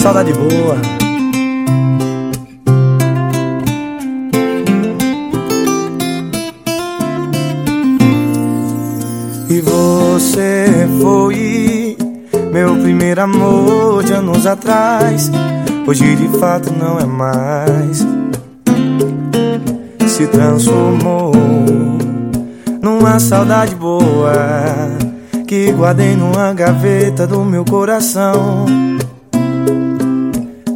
saudade boa. E você foi meu primeiro amor de anos atrás. Hoje de fato não é mais. Se transformou numa saudade boa que guardei numa gaveta do meu coração.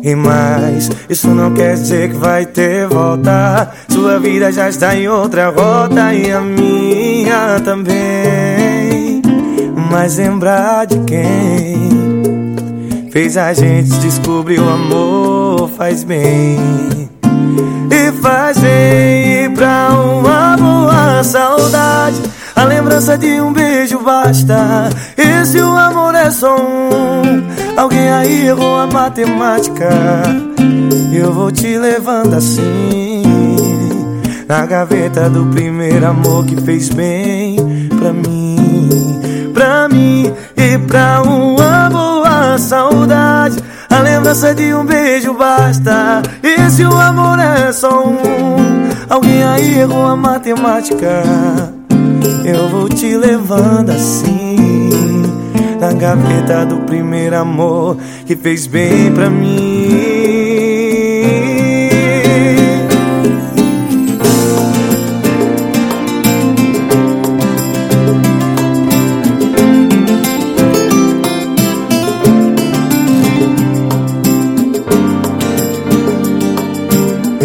E mais, isso não quer dizer que vai ter volta. Sua vida já está em outra rota e a minha também. Mas lembrar de quem fez a gente descobrir o amor faz bem. E faz bem ir pra uma boa saudade. Lembrança de um beijo basta. E se o amor é só um, alguém aí errou a matemática. Eu vou te levando assim. Na gaveta do primeiro amor que fez bem pra mim, pra mim e pra uma boa saudade. A lembrança de um beijo basta. E se o amor é só um, alguém aí errou a matemática. Eu vou te levando assim Na gaveta do primeiro amor Que fez bem pra mim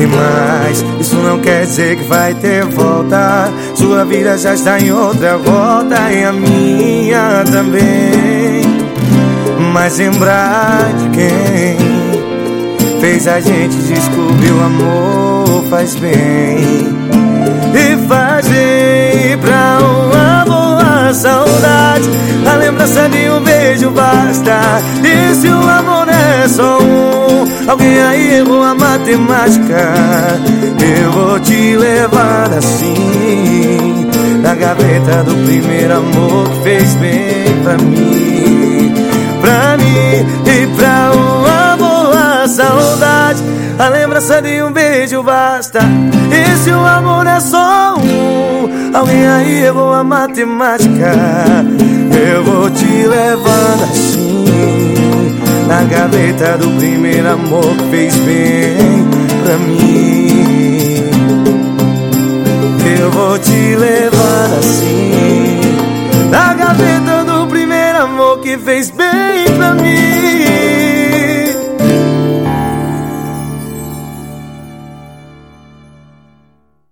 E mais, isso não quer dizer que vai ter volta. Sua vida já está em outra rota e a minha também. Mas lembrar de quem fez a gente descobrir o amor faz bem. E faz bem pra uma boa saudade. A lembrança de um beijo basta. E se o amor é só um, alguém aí errou a matemática. Eu vou te levar assim. Na gaveta do primeiro amor que fez bem pra mim. Pra mim e pra uma boa saudade. A lembrança de um beijo basta. E se o amor é só um, alguém aí errou a matemática. Eu vou te levando assim. Na gaveta do primeiro amor que fez bem pra mim. Eu vou te levando assim. Na gaveta do primeiro amor que fez bem pra mim.